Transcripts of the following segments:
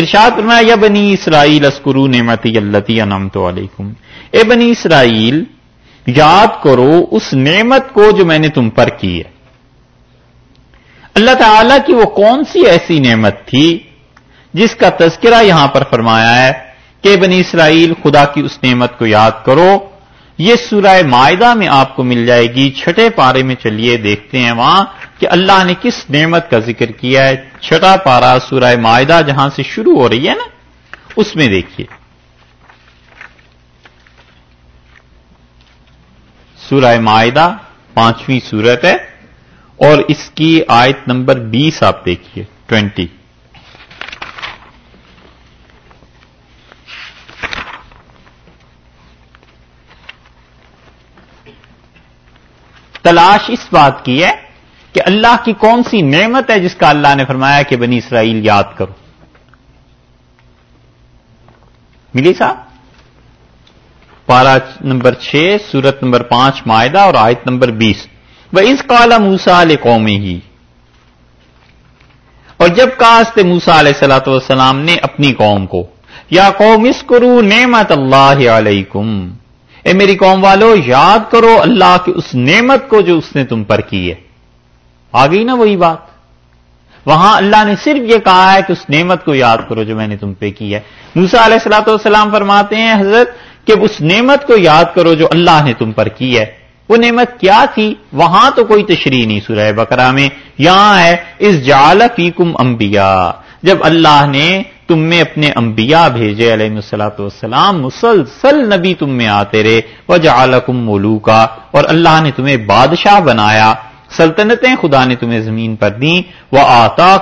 ارشاد فرمایا، یا بنی اسرائیل اسکرو نعمتی اللہ انعمت علیکم. اے بنی اسرائیل، یاد کرو اس نعمت کو جو میں نے تم پر کی ہے۔ اللہ تعالی کی وہ کون سی ایسی نعمت تھی جس کا تذکرہ یہاں پر فرمایا ہے کہ بنی اسرائیل، خدا کی اس نعمت کو یاد کرو، یہ سورہ معاہدہ میں آپ کو مل جائے گی، چھٹے پارے میں چلیے، دیکھتے ہیں وہاں کہ اللہ نے کس نعمت کا ذکر کیا ہے؟ چھٹا پارا سورہ معاہدہ جہاں سے شروع ہو رہی ہے نا، اس میں دیکھیے۔ سورہ معاہدہ پانچویں سورت ہے، اور اس کی آیت نمبر بیس آپ دیکھیے، ٹوینٹی۔ تلاش اس بات کی ہے کہ اللہ کی کون سی نعمت ہے جس کا اللہ نے فرمایا کہ بنی اسرائیل یاد کرو؟ ملی صاحب؟ پارا نمبر چھ، سورت نمبر پانچ معاہدہ اور آیت نمبر بیس۔ وہ اس کالا موسا علیہ قومی ہی اور جب کاستے موسا علیہ سلاۃ والسلام نے اپنی قوم کو، یا قوم اس کرو نعمت اللہ علیکم۔ اے میری قوم والو، یاد کرو اللہ کی اس نعمت کو جو اس نے تم پر کی ہے۔ آ گئی نا وہی بات؟ وہاں اللہ نے صرف یہ کہا ہے کہ اس نعمت کو یاد کرو جو میں نے تم پہ کی ہے۔ موسا علیہ السلاۃ والسلام فرماتے ہیں، حضرت، کہ اس نعمت کو یاد کرو جو اللہ نے تم پر کی ہے۔ وہ نعمت کیا تھی؟ وہاں تو کوئی تشریح نہیں سورہ بکرا میں۔ یہاں ہے اس جال فیکم انبیاء جب اللہ نے تم میں اپنے انبیاء بھیجے علیہ السلاۃ والسلام، مسلسل نبی تم میں آتے رہے۔ وہ جالکم ملوکا۔ اور اللہ نے تمہیں بادشاہ بنایا۔ سلطنتیں خدا نے تمہیں زمین پر دیں وہ آتا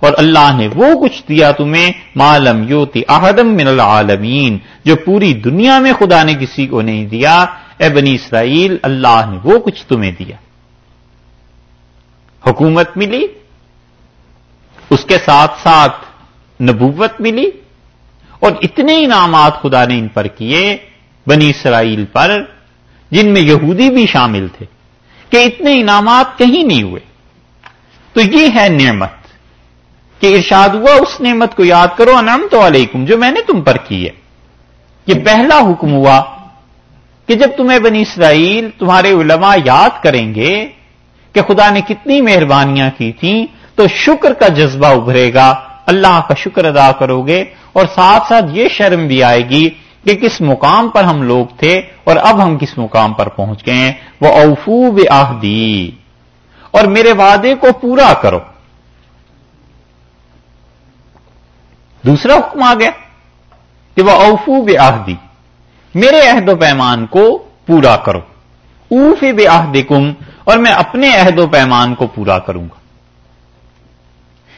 اور اللہ نے وہ کچھ دیا تمہیں معلوم یوتی احدم من العالمین جو پوری دنیا میں خدا نے کسی کو نہیں دیا۔ اے بنی اسرائیل، اللہ نے وہ کچھ تمہیں دیا۔ حکومت ملی، اس کے ساتھ ساتھ نبوت ملی، اور اتنے انعامات خدا نے ان پر کیے بنی اسرائیل پر، جن میں یہودی بھی شامل تھے۔ کہ اتنے انعامات کہیں نہیں ہوئے۔ تو یہ ہے نعمت کہ ارشاد ہوا، اس نعمت کو یاد کرو انم تو علیکم، جو میں نے تم پر کی ہے۔ یہ پہلا حکم ہوا کہ جب تمہیں بنی اسرائیل تمہارے علماء یاد کریں گے کہ خدا نے کتنی مہربانیاں کی تھیں، تو شکر کا جذبہ ابھرے گا، اللہ کا شکر ادا کرو گے اور ساتھ ساتھ یہ شرم بھی آئے گی کہ کس مقام پر ہم لوگ تھے اور اب ہم کس مقام پر پہنچ گئے ہیں؟ وہ اوفو آہدی اور میرے وعدے کو پورا کرو۔ دوسرا حکم آ گیا کہ وہ اوفو آہدی میرے عہد و پیمان کو پورا کرو۔ اوف بے کم اور میں اپنے عہد و پیمان کو پورا کروں گا۔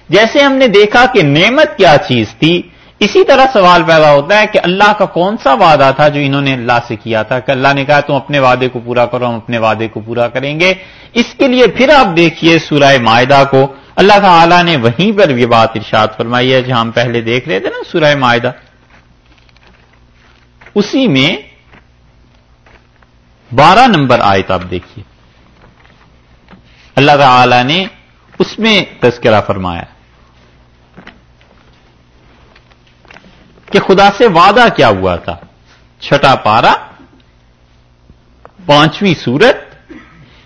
جیسے ہم نے دیکھا کہ نعمت کیا چیز تھی اسی طرح سوال پیدا ہوتا ہے کہ اللہ کا کون سا وعدہ تھا جو انہوں نے اللہ سے کیا تھا کہ اللہ نے کہا تم اپنے وعدے کو پورا کرو، ہم اپنے وعدے کو پورا کریں گے۔ اس کے لیے پھر آپ دیکھیے سورہ معاہدہ کو۔ اللہ تعالی نے وہیں پر یہ بات ارشاد فرمائی ہے، جہاں ہم پہلے دیکھ رہے تھے نا سورہ معاہدہ اسی میں بارہ نمبر آیت آپ دیکھیے۔ اللہ تعالی نے اس میں تذکرہ فرمایا۔ کہ خدا سے وعدہ کیا ہوا تھا؟ چھٹا پارا، پانچویں سورت،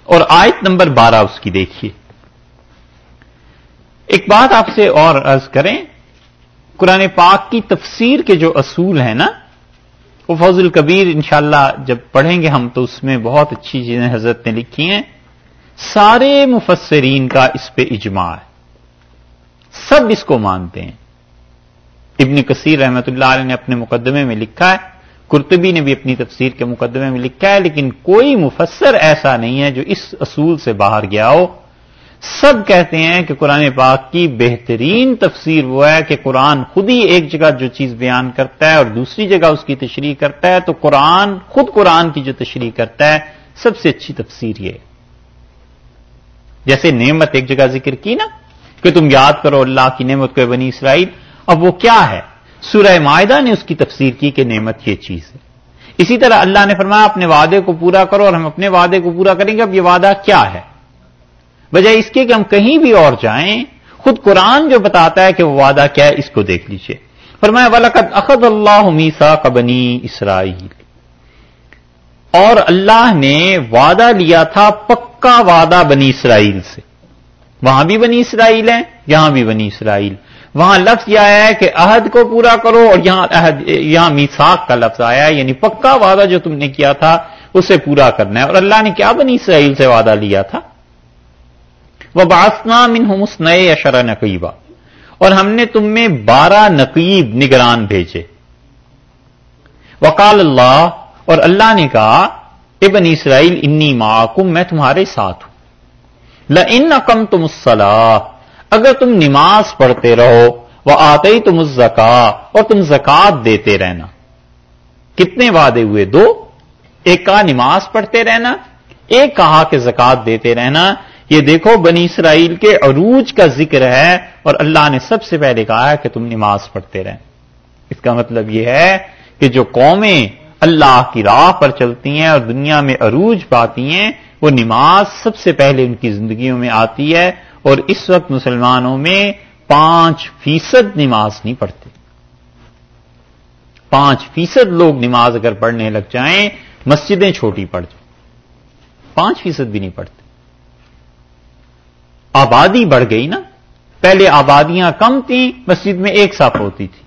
اور آیت نمبر بارہ اس کی دیکھیے۔ ایک بات آپ سے اور عرض کریں، قرآن پاک کی تفسیر کے جو اصول ہیں نا، وہ فوز القبیر انشاءاللہ جب پڑھیں گے ہم تو اس میں بہت اچھی چیزیں حضرت نے لکھی ہیں۔ سارے مفسرین کا اس پہ اجماع ہے۔ سب اس کو مانتے ہیں۔ ابن کثیر رحمت اللہ علیہ نے اپنے مقدمے میں لکھا ہے کرتبی نے بھی اپنی تفسیر کے مقدمے میں لکھا ہے، لیکن کوئی مفسر ایسا نہیں ہے جو اس اصول سے باہر گیا ہو۔ سب کہتے ہیں کہ قرآن پاک کی بہترین تفسیر وہ ہے کہ قرآن خود ہی ایک جگہ جو چیز بیان کرتا ہے اور دوسری جگہ اس کی تشریح کرتا ہے، تو قرآن، خود قرآن کی جو تشریح کرتا ہے، سب سے اچھی تفسیر یہ۔ جیسے نعمت ایک جگہ ذکر کی نا، کہ تم یاد کرو اللہ کی نعمت کو بنی اسرائیل اب وہ کیا ہے؟ سورہ معاہدہ نے اس کی تفسیر کی کہ نعمت یہ چیز ہے۔ اسی طرح اللہ نے فرمایا، اپنے وعدے کو پورا کرو اور ہم اپنے وعدے کو پورا کریں گے۔ اب یہ وعدہ کیا ہے؟ بجائے اس کے کہ ہم کہیں بھی اور جائیں، خود قرآن جو بتاتا ہے کہ وہ وعدہ کیا ہے، اس کو دیکھ لیجیے فرمایا، ولقد اخذ اللہ میسا کبنی اسرائیل اور اللہ نے وعدہ لیا تھا پکا وعدہ بنی اسرائیل سے۔ وہاں بھی بنی اسرائیل ہیں، یہاں بھی بنی اسرائیل۔ وہاں لفظ یہ آیا ہے کہ عہد کو پورا کرو اور یہاں عہد یہاں میساک کا لفظ آیا ہے یعنی پکا وعدہ جو تم نے کیا تھا، اسے پورا کرنا ہے۔ اور اللہ نے کیا بنی اسرائیل سے وعدہ لیا تھا؟ وہ باسنا من ہمس نئے اشرا نقیبہ اور ہم نے تم میں بارہ نقیب نگران بھیجے۔ وکال اللہ اور اللہ نے کہا ابن اسرائیل، انی معکم، میں تمہارے ساتھ ہوں۔ ان کم تم اگر تم نماز پڑھتے رہو وہ آتے ہی تم زکا اور تم زکات دیتے رہنا۔ کتنے وعدے ہوئے؟ دو۔ ایک کہا نماز پڑھتے رہنا، ایک کہا کہ زکات دیتے رہنا۔ یہ دیکھو، بنی اسرائیل کے عروج کا ذکر ہے، اور اللہ نے سب سے پہلے کہا ہے کہ تم نماز پڑھتے رہیں اس کا مطلب یہ ہے کہ جو قومیں اللہ کی راہ پر چلتی ہیں اور دنیا میں عروج پاتی ہیں، وہ نماز سب سے پہلے ان کی زندگیوں میں آتی ہے اور اس وقت مسلمانوں میں پانچ فیصد نماز نہیں پڑھتے۔ پانچ فیصد لوگ نماز اگر پڑھنے لگ جائیں، مسجدیں چھوٹی پڑ جائیں۔ پانچ فیصد بھی نہیں پڑھتے۔ آبادی بڑھ گئی نا۔ پہلے آبادیاں کم تھیں، مسجد میں ایک صاف ہوتی تھی۔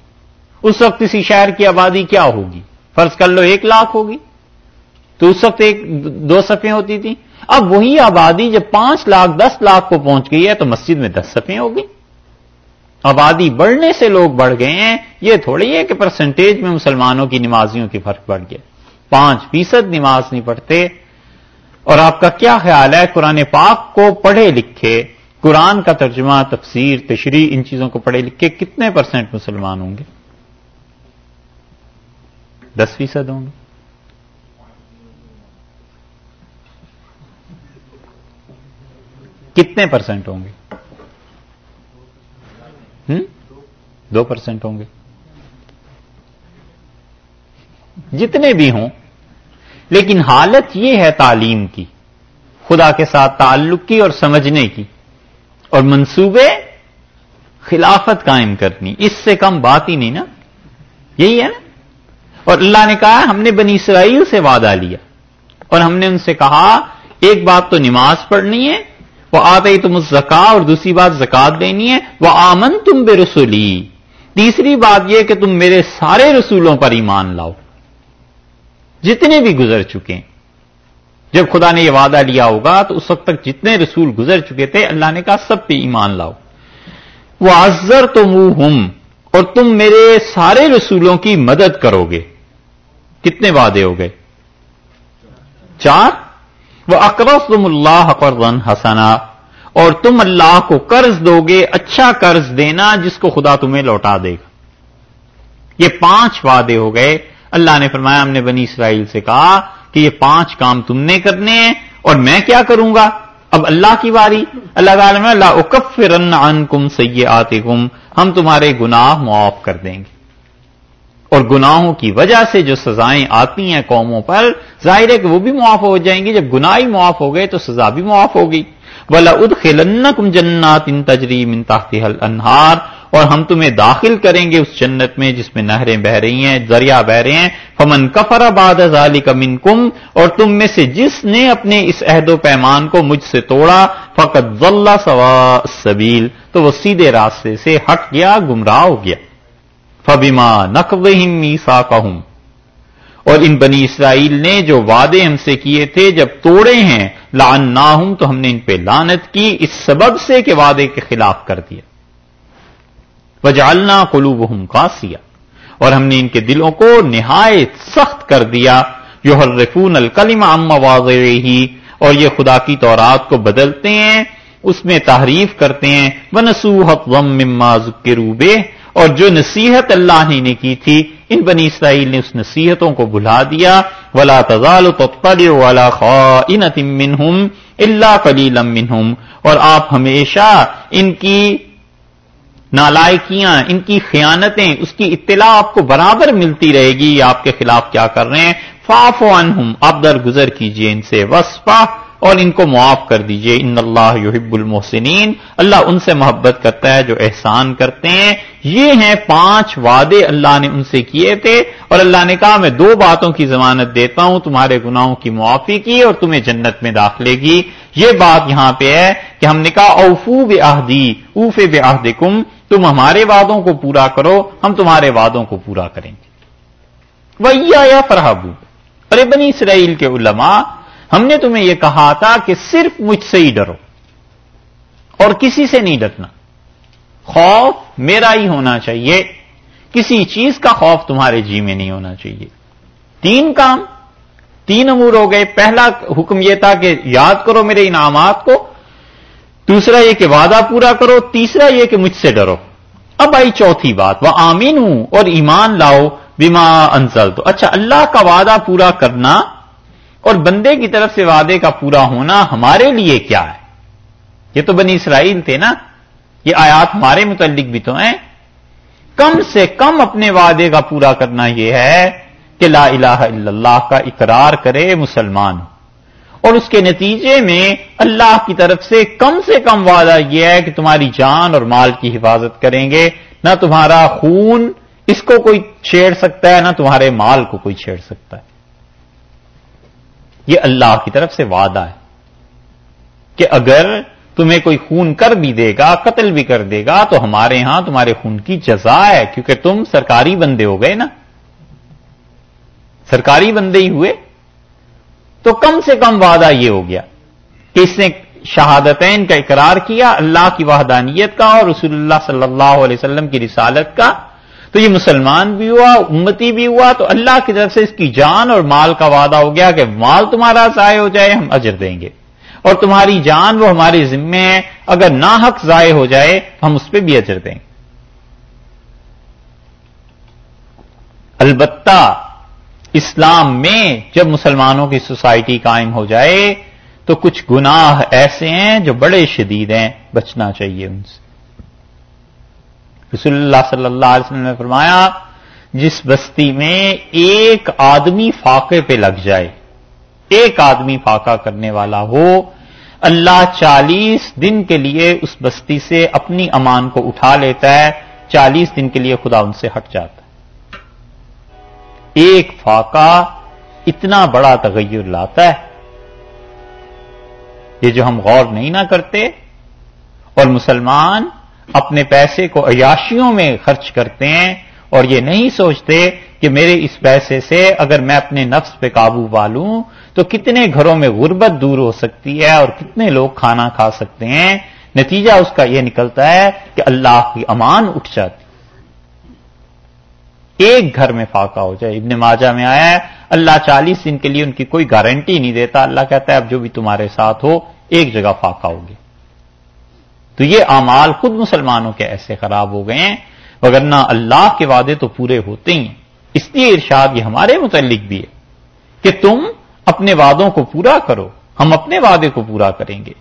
اس وقت کسی شہر کی آبادی کیا ہوگی؟ فرض کر لو ایک لاکھ ہوگی۔ تو اس وقت ایک دو صفیں ہوتی تھیں۔ اب وہی آبادی جب پانچ لاکھ، دس لاکھ کو پہنچ گئی ہے تو مسجد میں دس صفیں ہوگی آبادی بڑھنے سے لوگ بڑھ گئے ہیں۔ یہ تھوڑی ہے کہ پرسنٹیج میں مسلمانوں کی نمازیوں کی فرق بڑھ گیا پانچ فیصد نماز نہیں پڑھتے۔ اور آپ کا کیا خیال ہے؟ قرآن پاک کو پڑھے لکھے، قرآن کا ترجمہ، تفسیر، تشریح، ان چیزوں کو پڑھے لکھے کتنے پرسنٹ مسلمان ہوں گے؟ دس فیصد ہوں گے۔ کتنے پرسنٹ ہوں گے؟ دو پرسنٹ ہوں گے۔ جتنے بھی ہوں۔ لیکن حالت یہ ہے تعلیم کی، خدا کے ساتھ تعلق کی اور سمجھنے کی۔ اور منصوبے خلافت قائم کرنی، اس سے کم بات ہی نہیں نا؟ یہی ہے نا؟ اور اللہ نے کہا، ہم نے بنی اسرائیل سے وعدہ لیا۔ اور ہم نے ان سے کہا، ایک بات تو نماز پڑھنی ہے وہ آتے تم زکا اور دوسری بات زکات دینی ہے وہ آمن تم بے رسولی تیسری بات یہ کہ تم میرے سارے رسولوں پر ایمان لاؤ۔ جتنے بھی گزر چکے ہیں جب خدا نے یہ وعدہ لیا ہوگا، تو اس وقت تک جتنے رسول گزر چکے تھے، اللہ نے کہا سب پہ ایمان لاؤ۔ وہ ازر تو اور تم میرے سارے رسولوں کی مدد کرو گے۔ کتنے وعدے ہو گئے؟ چار؟ وہ اکرف تم اللہ قرضن حسنا۔ اور تم اللہ کو قرض دو گے اچھا قرض دینا جس کو خدا تمہیں لوٹا دے گا۔ یہ پانچ وعدے ہو گئے۔ اللہ نے فرمایا، ہم نے بنی اسرائیل سے کہا کہ یہ پانچ کام تم نے کرنے ہیں اور میں کیا کروں گا؟ اب اللہ کی باری اللہ تعالی اللہ اکفرن عن کم سی ہم تمہارے گناہ معاف کر دیں گے۔ اور گناہوں کی وجہ سے جو سزائیں آتی ہیں قوموں پر، ظاہر ہے کہ وہ بھی معاف ہو جائیں گی، جب گناہ ہی معاف ہو گئے تو سزا بھی معاف ہوگی۔ بلا اد خلن کم جنات ان تجریم ان حل انہار اور ہم تمہیں داخل کریں گے اس جنت میں جس میں نہریں بہ رہی ہیں دریا بہ رہے ہیں۔ فمن کفر باد ذالک منکم اور تم میں سے جس نے اپنے اس عہد و پیمان کو مجھ سے توڑا فقط ذلہ سوا سبیل تو وہ سیدھے راستے سے ہٹ گیا، گمراہ ہو گیا۔ فبیما نقوہم میسا اور ان بنی اسرائیل نے جو وعدے ہم سے کیے تھے جب توڑے ہیں لان نہ ہوں تو ہم نے ان پہ لانت کی، اس سبب سے کہ وعدے کے خلاف کر دیا۔ وجالنا قلوب ہم اور ہم نے ان کے دلوں کو نہایت سخت کر دیا۔ یو حرفون الکلیم ام ہی اور یہ خدا کی تورات کو بدلتے ہیں، اس میں تحریف کرتے ہیں۔ ونسوحت وم مما ذکر روبے اور جو نصیحت اللہ ہی نے کی تھی، ان بنی اسرائیل نے اس نصیحتوں کو بھلا دیا۔ ولا تزال والا منہم اللہ کلی منہم اور آپ ہمیشہ ان کی نالائکیاں، ان کی خیانتیں، اس کی اطلاع آپ کو برابر ملتی رہے گی۔ آپ کے خلاف کیا کر رہے ہیں؟ فاف عنہم آپ درگزر کیجیے ان سے۔ وسپا اور ان کو معاف کر دیجیے۔ ان اللہ یحب المحسنین۔ اللہ ان سے محبت کرتا ہے جو احسان کرتے ہیں۔ یہ ہیں پانچ وعدے اللہ نے ان سے کیے تھے۔ اور اللہ نے کہا، میں دو باتوں کی ضمانت دیتا ہوں، تمہارے گناہوں کی معافی کی اور تمہیں جنت میں داخلے کی یہ بات یہاں پہ ہے کہ ہم نے کہا، اوفو بے آہدی اوف بے آہد تم ہمارے وعدوں کو پورا کرو، ہم تمہارے وعدوں کو پورا کریں گے۔ ویا یا فرحبو ارے بنی اسرائیل کے علماء ہم نے تمہیں یہ کہا تھا کہ صرف مجھ سے ہی ڈرو اور کسی سے نہیں ڈرنا۔ خوف میرا ہی ہونا چاہیے۔ کسی چیز کا خوف تمہارے جی میں نہیں ہونا چاہیے۔ تین کام، تین امور ہو گئے۔ پہلا حکم یہ تھا کہ یاد کرو میرے انعامات کو۔ دوسرا یہ کہ وعدہ پورا کرو۔ تیسرا یہ کہ مجھ سے ڈرو۔ اب آئی چوتھی بات، وہ آمین ہوں اور ایمان لاؤ بیما انزل تو اچھا اللہ کا وعدہ پورا کرنا اور بندے کی طرف سے وعدے کا پورا ہونا ہمارے لیے کیا ہے؟ یہ تو بنی اسرائیل تھے نا؟ یہ آیات ہمارے متعلق بھی تو ہیں۔ کم سے کم اپنے وعدے کا پورا کرنا یہ ہے کہ لا الہ الا اللہ کا اقرار کرے مسلمان۔ اور اس کے نتیجے میں اللہ کی طرف سے کم سے کم وعدہ یہ ہے کہ تمہاری جان اور مال کی حفاظت کریں گے۔ نہ تمہارا خون اس کو کوئی چھیڑ سکتا ہے، نہ تمہارے مال کو کوئی چھیڑ سکتا ہے۔ یہ اللہ کی طرف سے وعدہ ہے کہ اگر تمہیں کوئی خون کر بھی دے گا، قتل بھی کر دے گا، تو ہمارے ہاں تمہارے خون کی جزا ہے، کیونکہ تم سرکاری بندے ہو گئے نا۔ سرکاری بندے ہی ہوئے۔ تو کم سے کم وعدہ یہ ہو گیا کہ اس نے شہادتین کا اقرار کیا، اللہ کی وحدانیت کا اور رسول اللہ صلی اللہ علیہ وسلم کی رسالت کا۔ تو یہ مسلمان بھی ہوا، امتی بھی ہوا، تو اللہ کی طرف سے اس کی جان اور مال کا وعدہ ہو گیا کہ مال تمہارا ضائع ہو جائے، ہم اجر دیں گے۔ اور تمہاری جان وہ ہمارے ذمے ہے، اگر نہ حق ضائع ہو جائے، ہم اس پہ بھی اجر دیں۔ گے البتہ اسلام میں جب مسلمانوں کی سوسائٹی قائم ہو جائے، تو کچھ گناہ ایسے ہیں جو بڑے شدید ہیں، بچنا چاہیے ان سے۔ رسول اللہ صلی اللہ علیہ وسلم نے فرمایا، جس بستی میں ایک آدمی فاقے پہ لگ جائے، ایک آدمی فاقہ کرنے والا ہو، اللہ چالیس دن کے لیے اس بستی سے اپنی امان کو اٹھا لیتا ہے، چالیس دن کے لیے خدا ان سے ہٹ جاتا ہے۔ ایک فاقہ اتنا بڑا تغیر لاتا ہے۔ یہ جو ہم غور نہیں نہ کرتے، اور مسلمان اپنے پیسے کو عیاشیوں میں خرچ کرتے ہیں اور یہ نہیں سوچتے کہ میرے اس پیسے سے اگر میں اپنے نفس پہ قابو پالوں تو کتنے گھروں میں غربت دور ہو سکتی ہے اور کتنے لوگ کھانا کھا سکتے ہیں؟ نتیجہ اس کا یہ نکلتا ہے کہ اللہ کی امان اٹھ جاتی ایک گھر میں فاقہ ہو جائے۔ ابن ماجہ میں آیا ہے، اللہ چالیس دن کے لیے ان کی کوئی گارنٹی نہیں دیتا۔ اللہ کہتا ہے، اب جو بھی تمہارے ساتھ ہو، ایک جگہ فاقہ ہوگی۔ تو یہ اعمال خود مسلمانوں کے ایسے خراب ہو گئے ہیں، وگرنہ اللہ کے وعدے تو پورے ہوتے ہی ہیں۔ اس لیے ارشاد یہ ہمارے متعلق بھی ہے کہ تم اپنے وعدوں کو پورا کرو، ہم اپنے وعدے کو پورا کریں گے۔